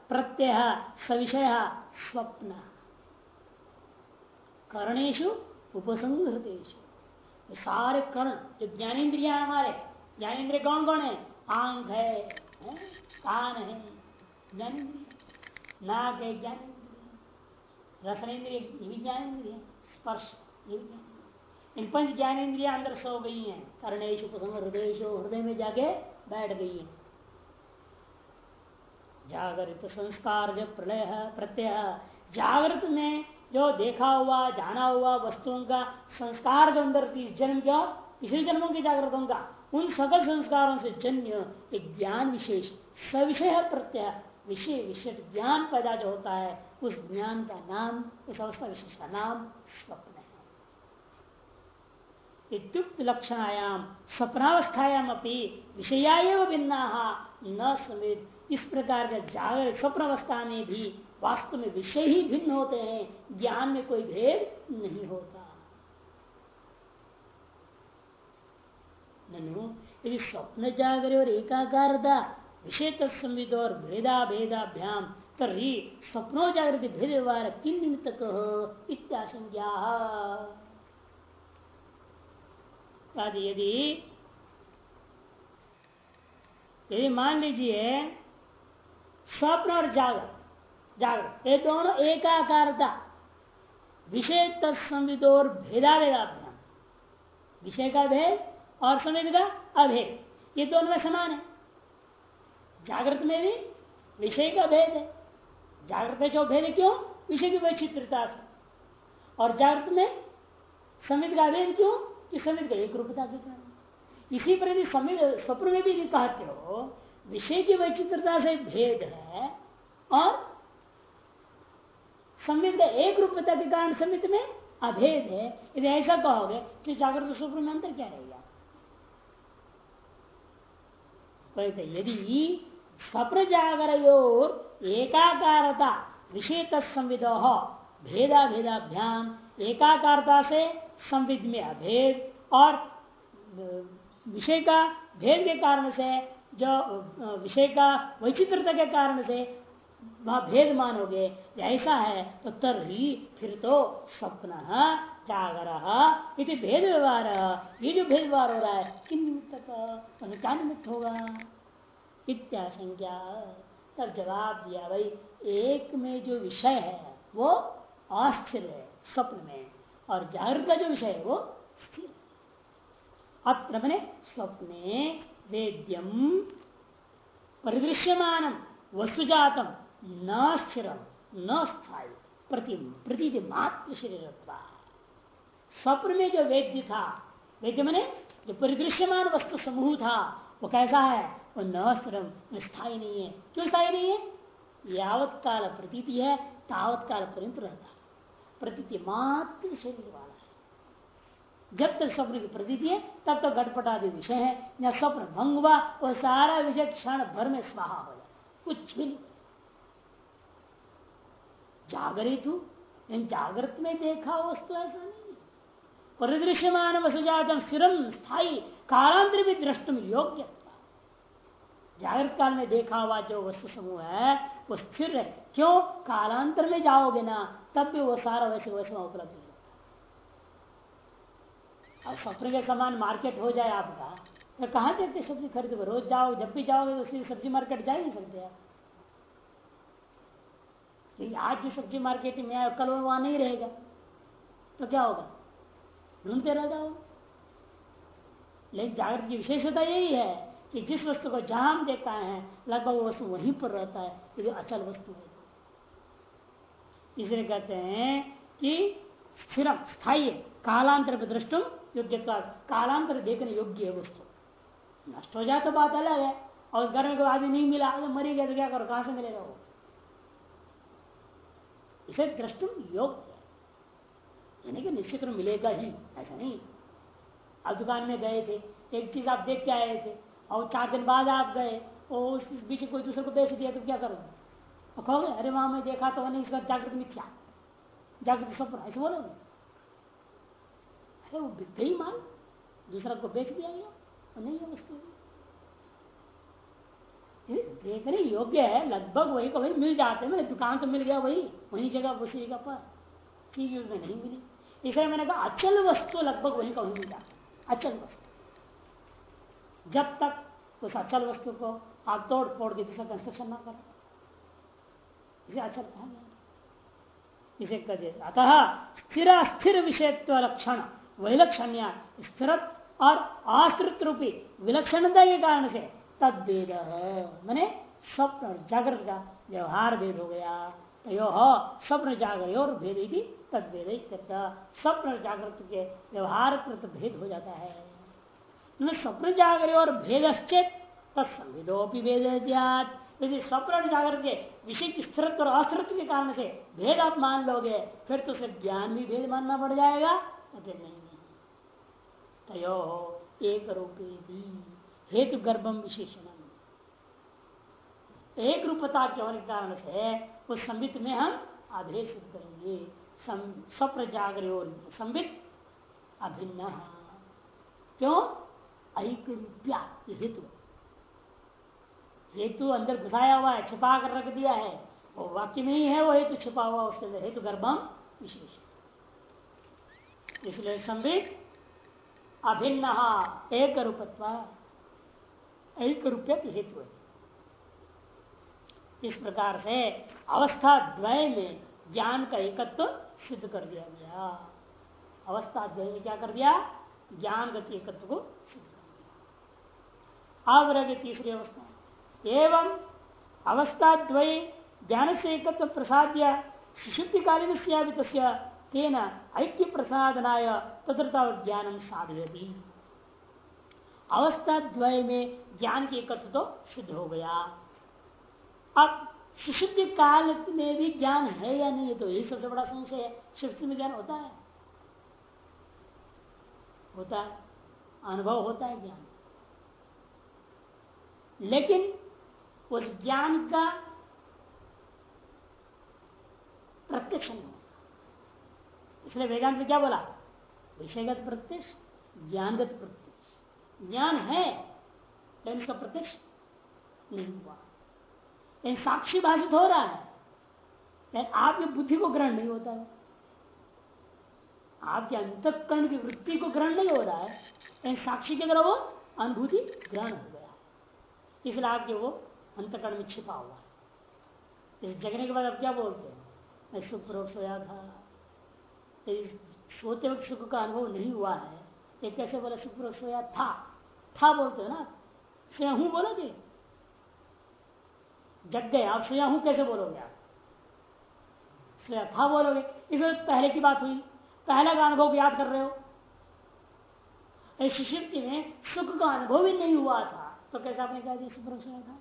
प्रत्यय सविषय स्वप्न। कर्णेशु उपसंहृतेशु सारे कर्ण जो ज्ञानेन्द्रिया हमारे ज्ञानेन्द्रिय कौन कौन है? आँख है, कान है ज्ञानेन्द्रिय नाक है ज्ञानेन्द्रिय रसनेन्द्रिय भी ज्ञानेन्द्रिय स्पर्श, ये भी इन पंच ज्ञानेन्द्रिया अंदर सो गई हैं कर्णेश हृदय हृदय में जाके बैठ गई है। जागृत संस्कार जब प्रलय, प्रत्यय, जागृत में जो देखा हुआ, जाना हुआ वस्तुओं का संस्कार जो अंदर जन्म क्या? पिछले जन्मों के जागृतों का। उन सकल संस्कारों से जन्य एक ज्ञान विशेष, सविषय प्रत्यय विषय विशेष ज्ञान पैदा जो होता है, उस ज्ञान का नाम, उस अवस्था विशेष का नाम स्वप्न है। इत्युक्त लक्षणायाम, स्वप्नावस्थायाम अपनी विषया भिन्ना न समेत इस प्रकार का जागर स्वप्न अवस्था में भी वास्तव में विषय ही भिन्न होते हैं, ज्ञान में कोई भेद नहीं होता। ननु यदि स्वप्न जागर और एकाकारता विषय तत्संविद और भेदा भेदाभ्याम तरी स्वप्नो जागृति भेद व्यवहार किन निमित्त इत्याशंज्ञा यदि यदि मान लीजिए स्वप्न और जागर जागर ये दोनों एकाकारता। विषय तत्संविदोर भेदा भेदाभ्याम विषय का भेद और संविद का अभेद। ये दोनों में समान है। जागृत में भी विषय का भेद है। जागृत में जो भेद क्यों? विषय की वैचित्रता से। और जागृत में संविद का भेद क्यों? कि संविद का एक रूपता के कारण। इसी पर यदि स्वप्न में भी कहते हो, विषय की वैचित्रता से भेद है और संविद एक रूपता के कारण संविद में अभेद है। यदि ऐसा कहोगे तो जागृत स्वप्न में अंतर क्या रहेगा? यदि स्वप्न जागर एकाकारता विषय तत्संविदो भेदा भेदाभ्याम एकाकारता से संविद में अभेद और विषय का भेद के कारण से, जो विषय का वैचित्रता के कारण से वहाँ भेद मानोगे, ऐसा है तो तर ही फिर तो स्वप्न जागर इति भेद व्यवहार ये जो भेद व्यवहार हो रहा है किन निमित्त का क्या निमित्त होगा। इत्याशंका तब जवाब दिया, भाई, एक में जो विषय है, वो अस्थिर है, स्वप्न में। और जागृत का जो विषय है, वो स्थिर अत्र मैंने स्वप्ने वेद्यम परिदृश्यमान वस्तुजातम न स्थिर, न स्थायी, प्रति प्रती मात्र शरीर स्वप्न में जो वेद्य था, वेद्य मैंने जो परिदृश्यमान वस्तु समूह था, वो कैसा है? वो न स्थायी नहीं है। क्यों स्थायी नहीं है? यावत काल प्रतीति है, तावत काल पर्यंत रहता है। मात्र शरीर वाला है। जब तक स्वप्न की प्रतीति है, तब तक घटपट आदि विषय है। या स्वप्न भंग हुआ वो सारा विषय क्षण भर में स्वाहा हो जाए कुछ भी नहीं। जागरित हूँ जागृत में देखा वस्तु ऐसा नहीं परिदृश्यमान वसुजातम स्थिरम स्थायी कालांतर भी दृष्टम योग्य जागृत काल में देखा हुआ जो वस्तु समूह है, वो स्थिर है। क्यों? कालांतर में जाओगे ना, तब भी वो सारा वैसे वैसे उपलब्ध नहीं अब स्वप्न के समान मार्केट हो जाए आपका तो कहा देते सब्ज़ी खरीद रोज जाओ, जब भी जाओगे तो सब्ज़ी मार्केट जा ही नहीं सकते आप। आज जो सब्ज़ी मार्केट में आए, कल वहाँ नहीं रहेगा तो क्या होगा? ढूंढते रह जाओ। लेकिन जागृत की विशेषता यही है कि जिस वस्तु को जहाँ हम है, लगभग वो वस्तु वहीं पर रहता है यदि अचल वस्तु है। इसलिए कहते हैं कि स्थिर स्थायी, कालांतर पर दृष्टुम योग्य कालांतर देखने योग्य है वस्तु। नष्ट हो जाए तो बात अलग है, और घर में कोई आदमी नहीं मिला तो मरी गया तो क्या करो, कहाँ से मिलेगा वो? इसे दृष्टुम योग्य यानी कि निश्चित रूप मिलेगा ही, ऐसा नहीं। आप दुकान में गए थे, एक चीज़ आप देख के आए थे और चार दिन बाद आप गए और उस बीच कोई दूसरे को बेच दिया तो क्या करोगे? कहोगे, अरे वहाँ, मैं देखा तो नहीं इसका जागृत मिथ्या जागृत स्वप्न ऐसे बोलोगे? अरे वो बिक गई माल दूसरा को बेच दिया गया और नहीं है। वस्तु देखने योग्य है, लगभग वही को वही मिल जाते मैंने दुकान तो मिल गया वही वही जगह उसी जगह पर। चीज़ उसमें नहीं मिली। इसलिए मैंने कहा, अचल वस्तु लगभग वही का वही मिल जाता अचल वस्तु। जब तक उस अचल वस्तु को आप तोड़ फोड़ के दूसरा कंस्ट्रक्शन ना करें। इसे अचल कहा इसे कह अतः स्थिर स्थिर विषयत्व लक्षण, वैलक्षण्य स्थिर और आश्रित रूपी, विलक्षणता के कारण से तद भेद मैंने स्वप्न और जागृत का व्यवहार भेद हो गया। तो यो स्वप्न जागृत और भेद तद भेद स्वप्न और जागृत के व्यवहार कृत भेद हो जाता है। स्वप्न जागर और भेदश्चेत, तत्संविदोपि भेद यदि स्वप्न जागर के विषय की स्थिरत्व और अस्थिरत्व के कारण से भेद आप मान लोगे, फिर तो उसे ज्ञान भी भेद मानना पड़ जाएगा अरे नहीं। तयो एक रूपे भी हेतु गर्भम विशेषण। एक रूपता के होने के कारण से उस संबित में हम आदेशित करेंगे स्वप्न जागर और संबित अभिन्न। क्यों? ऐक रूपया हेतु। हेतु अंदर घुसाया हुआ है, छिपा कर रख दिया है। वो वाक्य में ही है, वो हेतु छिपा हुआ उसके अंदर हेतु गर्भम विशेष। इसलिए संबित अभिन्न एक रूपत्व, एक रुपये हेतु है। इस प्रकार से अवस्था द्वय में ज्ञान का एकत्व तो सिद्ध कर दिया गया। अवस्था द्वय में क्या कर दिया? ज्ञान गति एकत्व को सिद्ध दिया अब तीसरी अवस्था एवं अवस्था द्वय ज्ञान से एकत्व प्रसाद्य सुशुद्धिकालीन तेना ऐक्य प्रसादनाय तथा ज्ञान साधयती। अवस्था द्वय में ज्ञान की एकत्व तो सिद्ध हो गया। अब सुशुद्धि काल में भी ज्ञान है या नहीं तो यही सबसे बड़ा संशय है। सुशुद्धि में ज्ञान होता है। होता है। अनुभव होता है ज्ञान। लेकिन उस ज्ञान का प्रत्यक्ष नहीं होता। इसलिए वेदांत में क्या बोला? विषयगत प्रत्यक्ष, ज्ञानगत प्रत्यक्ष। ज्ञान है, लेकिन उसका प्रत्यक्ष नहीं हुआ। लेकिन साक्षी भाषित हो रहा है, लेकिन आपकी बुद्धि को ग्रहण नहीं होता है। आपके अंतकरण की वृत्ति को ग्रहण नहीं हो रहा है, लेकिन साक्षी के द्वारा वो अनुभूति ग्रहण हो। इसलिए आपके वो अंतकरण में छिपा हुआ है। इस जगने के बाद आप क्या बोलते हैं? मैं सुख पूर्वक सोया था। सोते वक्त सुख का अनुभव नहीं हुआ है। ये कैसे बोला, सुख पूर्वक सोया था? था बोलते हो ना सोया हूँ बोलोगे? जग गए, आप सोया हूँ कैसे बोलोगे आप? सोया था बोलोगे। इसमें पहले की बात हुई। पहले का अनुभव याद कर रहे हो? शिष्य में सुख का अनुभव ही नहीं हुआ था। तो कैसे आपने कह दिया सुख सोया था?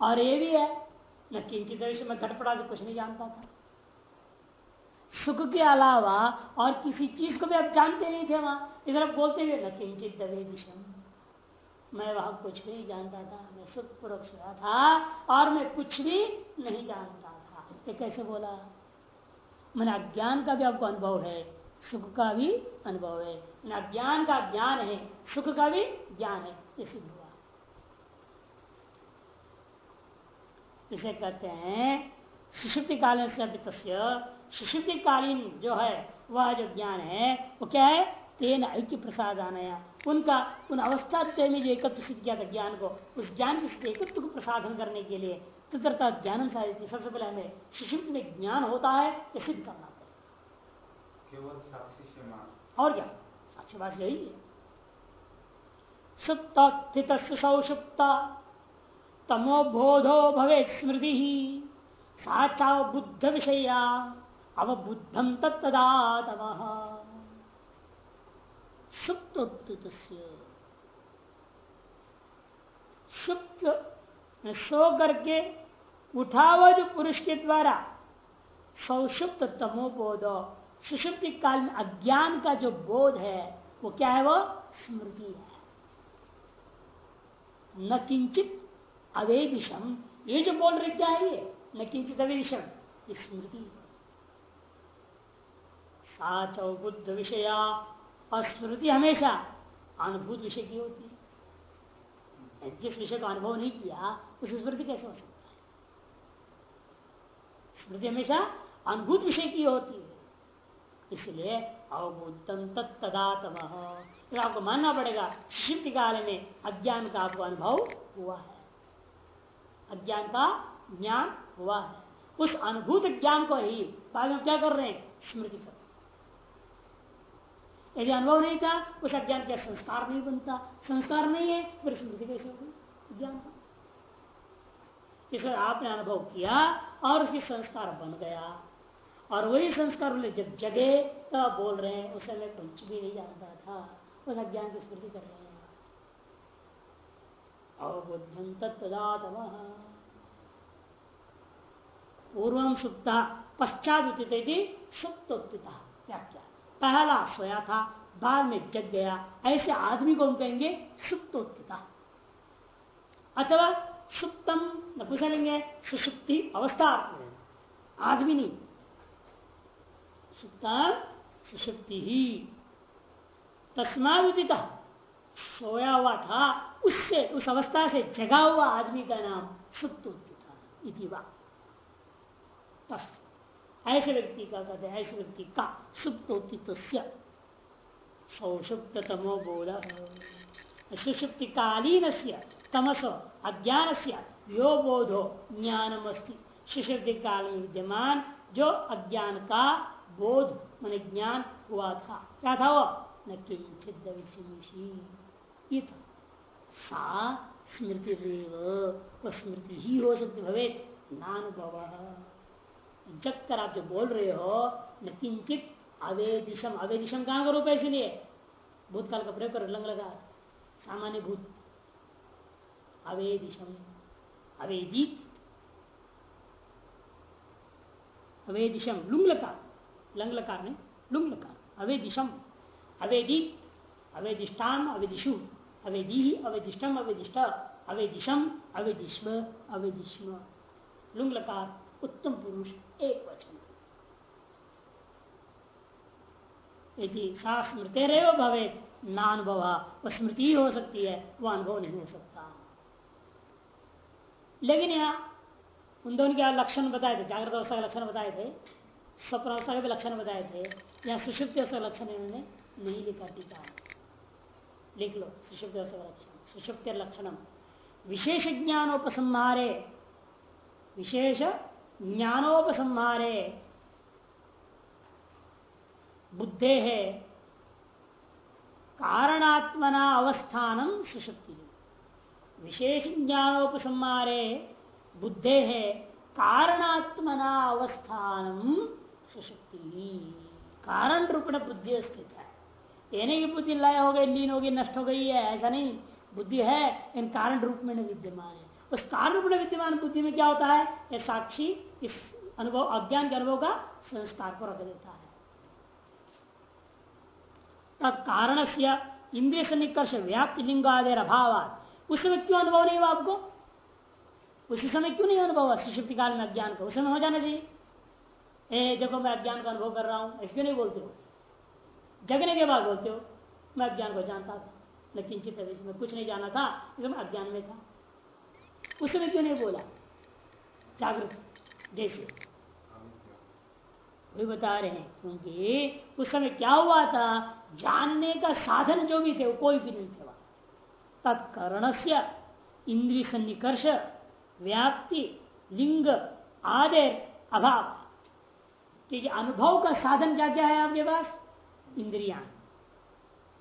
और ये भी है न किंचित विषय में घटपड़ा तो कुछ नहीं जानता था। सुख के अलावा और किसी चीज़ को भी आप जानते नहीं थे वहाँ। इधर आप बोलते हुए न किंचित दवे मैं वहाँ कुछ भी नहीं जानता था, मैं सुख पूर्वक सोया था और मैं कुछ भी नहीं जानता था। ये कैसे बोला? मैंने अज्ञान का भी आपको अनुभव है। सुख का भी अनुभव है। ज्ञान का ज्ञान है, सुख का भी ज्ञान है, ये सिद्ध हुआ। इसे कहते हैं सुषुप्ति कालीन से कालीन जो है, वह जो ज्ञान है, वो क्या है? तेन ऐक्य प्रसाद आनया उनका, उन अवस्था में जो एकत्र सिद्ध किया था ज्ञान को, उस ज्ञान के एकत्व को प्रसाधन करने के लिए तथा ज्ञान सबसे पहले हमें सुषुप्त में ज्ञान होता है यह सिद्ध करना। केवल साक्षी से और क्या? साक्षी बात यही है। सुप्त स्थित सौषुप्ता तमो बोधो भवे स्मृति, साचा बुद्ध विषया अवबुद्धम तत्दा तम सुप्त सुप्त सो करके उठा जो पुरुष के द्वारा सौषुप्त तमोबोध सुषुप्ति काल में अज्ञान का जो बोध है, वो क्या है वो? स्मृति है। न किंचित अवेदिशम ये जो बोल रहे, क्या है ये? न किंचित अवेदिशम ये स्मृति साच बुद्ध विषया और स्मृति हमेशा अनुभूत विषय की होती है। जिस विषय का अनुभव नहीं किया, उस स्मृति कैसे हो सकता है? स्मृति हमेशा अनुभूत विषय की होती है। इसलिए अवबुद्धम तत्दातम आपको मानना पड़ेगा शिप्त काल में अज्ञान का आपको अनुभव हुआ है। अज्ञान का ज्ञान हुआ है। उस अनुभूत ज्ञान को ही बाद में क्या कर रहे हैं? स्मृति कर यदि अनुभव नहीं था, उस अज्ञान का संस्कार नहीं बनता। संस्कार नहीं है, फिर स्मृति कैसे होगी? ज्ञान का। इसलिए आपने अनुभव किया और उसके संस्कार बन गया। और वही संस्कार जब जगे तो बोल रहे हैं, उस समय कुछ भी नहीं जानता था। उस अज्ञान की स्मृति कर रहे हैं। अवबुद्धम तत्दातम पूर्व सुप्ता पश्चात सुप्तोत्ता व्याख्या। पहला सोया था, बाद में जग गया। ऐसे आदमी को हम कहेंगे सुप्तोत्ता अथवा सुप्तम न पूछा लेंगे, सुसुप्ति अवस्था। आदमी नहीं। सुप्ता सुसुप्ति ही। तस्मादित सोया हुआ था, उससे, उस अवस्था से जगा हुआ आदमी का नाम सुप्त ऐसे व्यक्ति का कहते हैं ऐसे व्यक्ति का सुप्तोत्तित्व सौषुप्त तमो बोध। सुषुप्ति कालीन से तमस अज्ञान से यो बोधो ज्ञानम अस्ति सुषुप्ति काल में विद्यमान, जो अज्ञान का बोध, मन ज्ञान हुआ था। क्या था वो न किंचित सा स्मृति वो स्मृति ही हो सकती भवे नानुभव। जब कर आप जो बोल रहे हो, न किंचित अवेदिशम अवेदिशम कहाँ का रूप है इसलिए? भूतकाल का प्रयोग कर लंग लगा। सामान्य भूत। अवेदिशम अवेदित अवेदिशम लुंग लकार लंग लकार में लुंग लकार अवेदिशम। अवेदित अवेदिष्टान अवेदिशु अवेदी अवेदिष्टम अवेदिष्ट अवेदिशम अवेदिश्व अवेदिश्व लुंग लकार उत्तम पुरुष एक वचन यदि सा स्मृति रेव भवे नानुभव वह स्मृति हो सकती है वह अनुभव नहीं हो सकता। लेकिन यहाँ उन दोनों के लक्षण बताए थे, जागृत अवस्था के लक्षण बताए थे। स्वप्न अवस्था के लक्षण बताए थे यहाँ सुषुप्त अवस्था लक्षण इन्होंने नहीं लिखा, टीका। लिख लो, सुषुप्त का लक्षण, सुषुप्त लक्षणम। विशेष ज्ञानोपसंहारे विशेष ज्ञानोपसंहारे। बुद्धे है, कारणात्मना अवस्थान सुशक्ति विशेष ज्ञानोपसंहारे, बुद्धे है, कारणात्मना अवस्थान सुशक्ति कारण रूप बुद्धि स्थित है यानी की बुद्धि लय हो गई लीन हो गई नष्ट हो गई है ऐसा नहीं बुद्धि है इन कारण रूप में विद्यमान है उस कारण रूप में विद्यमान बुद्धि में क्या होता है ये साक्षी इस अनुभव अज्ञान के अनुभव का संस्कार को रख देता है तब कारण से इंद्रिय से निकर्ष व्याप्ति लिंग आदि अभाव उस समय क्यों अनुभव नहीं हुआ आपको उसी समय क्यों नहीं अनुभव हुआ सुषुप्ति में अज्ञान का उस समय हो जाना चाहिए ए, देखो, मैं अज्ञान का अनुभव कर रहा हूँ ऐसे क्यों नहीं बोलते हो। जगने के बाद बोलते हो, मैं अज्ञान को जानता था लेकिन चित्त में कुछ नहीं जाना था मैं अज्ञान में था। उस समय क्यों नहीं बोला? जागृत, जैसे। वही बता रहे हैं, क्योंकि उस समय क्या हुआ था, जानने का साधन जो भी थे, वो कोई भी नहीं थे तत्कर्ण से इंद्रिय सन्निकर्ष, व्याप्ति, लिंग आदि अभाव क्योंकि अनुभव का साधन क्या क्या है आपके पास? इंद्रिया।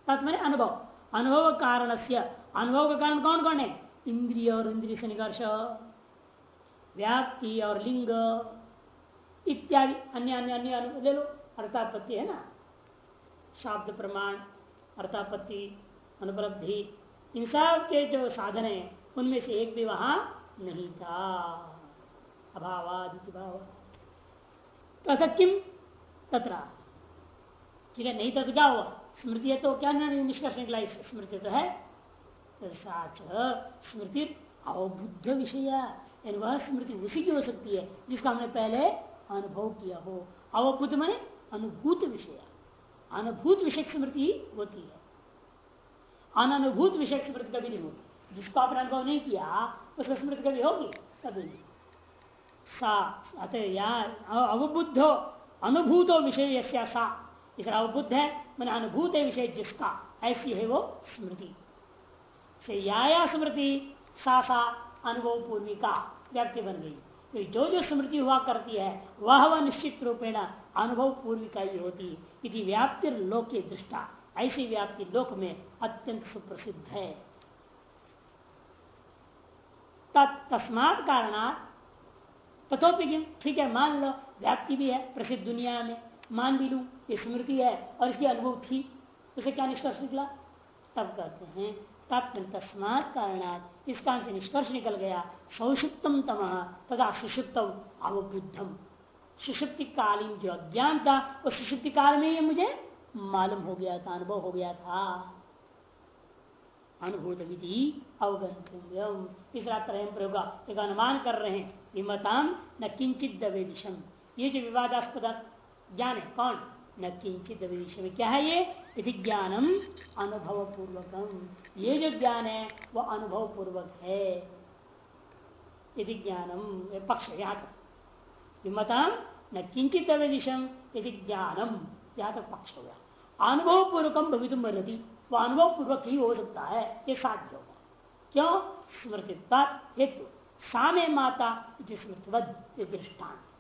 तत्म अनुभव। अनुभव कारण से अनुभव का कारण कौन कौन है? इंद्रिय और इंद्रिय सन्निकर्ष व्याप्ति और लिंग। इत्यादि। अन्य अन्य अन्य ले लो। अर्थापत्ति है ना? शाब्द प्रमाण, अर्थापत्ति, अनुपलब्धि। इन सब के जो साधन है, उनमें से एक भी वहाँ नहीं था। अभावादिति किम? तथा ठीक है, नहीं तो क्या हुआ स्मृति है तो क्या निष्कर्ष निकला इस स्मृति तो है। साच, स्मृति अवबुद्ध विषय वह स्मृति उसी की हो सकती है, जिसका हमने पहले अनुभव किया हो। अवबुद्ध में अनुभूत विषय अनुभूत विषय स्मृति होती है। अनुभूत विषय स्मृति कभी नहीं होती। जिसको आपने अनुभव नहीं किया उसका स्मृति कभी होगी? कभी नहीं। अवबुद्धो, अनुभूतो विषय सा। इसका अवबुद्ध है, मैंने अनुभूत है विषय जिसका, ऐसी है वो स्मृति। से या स्मृति, सा सा, अनुभव पूर्विका व्यक्ति बन गई। तो जो जो स्मृति हुआ करती है, वह वह निश्चित रूपेण अनुभव पूर्विका ही होती यदि व्याप्ति लोक की दृष्टा। ऐसी व्याप्ति लोक में अत्यंत सुप्रसिद्ध है। तस्मात कारणात तथोपि ठीक है, मान लो, व्याप्ति भी है, प्रसिद्ध दुनिया में, मान भी लू, ये स्मृति है, और इसकी अनुभव थी, उसे क्या निष्कर्ष निकला? तब कहते हैं तत्व तस्मात कारणात, इस कारण से निष्कर्ष निकल गया, सौषुप्तम तम, तथा सुषुप्तम अवबुद्धम सुषुप्ति कालीन जो अज्ञान था वो सुषुप्ति काल में ही मुझे मालूम हो गया था, अनुभव हो गया था। अनुभूत विधि अवगत इस तरह प्रयोग एक अनुमान कर रहे हैं। विमताम न किंचित दवेदिशम। ये जो विवादास्पद ज्ञान है, कौन? न किंचित विषय में क्या है ये? यदि ज्ञानम अनुभव पूर्वकम ये जो ज्ञान है वह अनुभव पूर्वक है। यदि ज्ञानम पक्ष यहाँ तक। विमतम न किंचित विषम यदि ज्ञानम, यहाँ तक पक्ष हो गया। अनुभव पूर्वकम भवितुम रही वह अनुभव पूर्वक ही हो सकता है, ये साध्य होगा। क्यों? स्मृति हेतु। सामे माता जिसमें दृष्टांत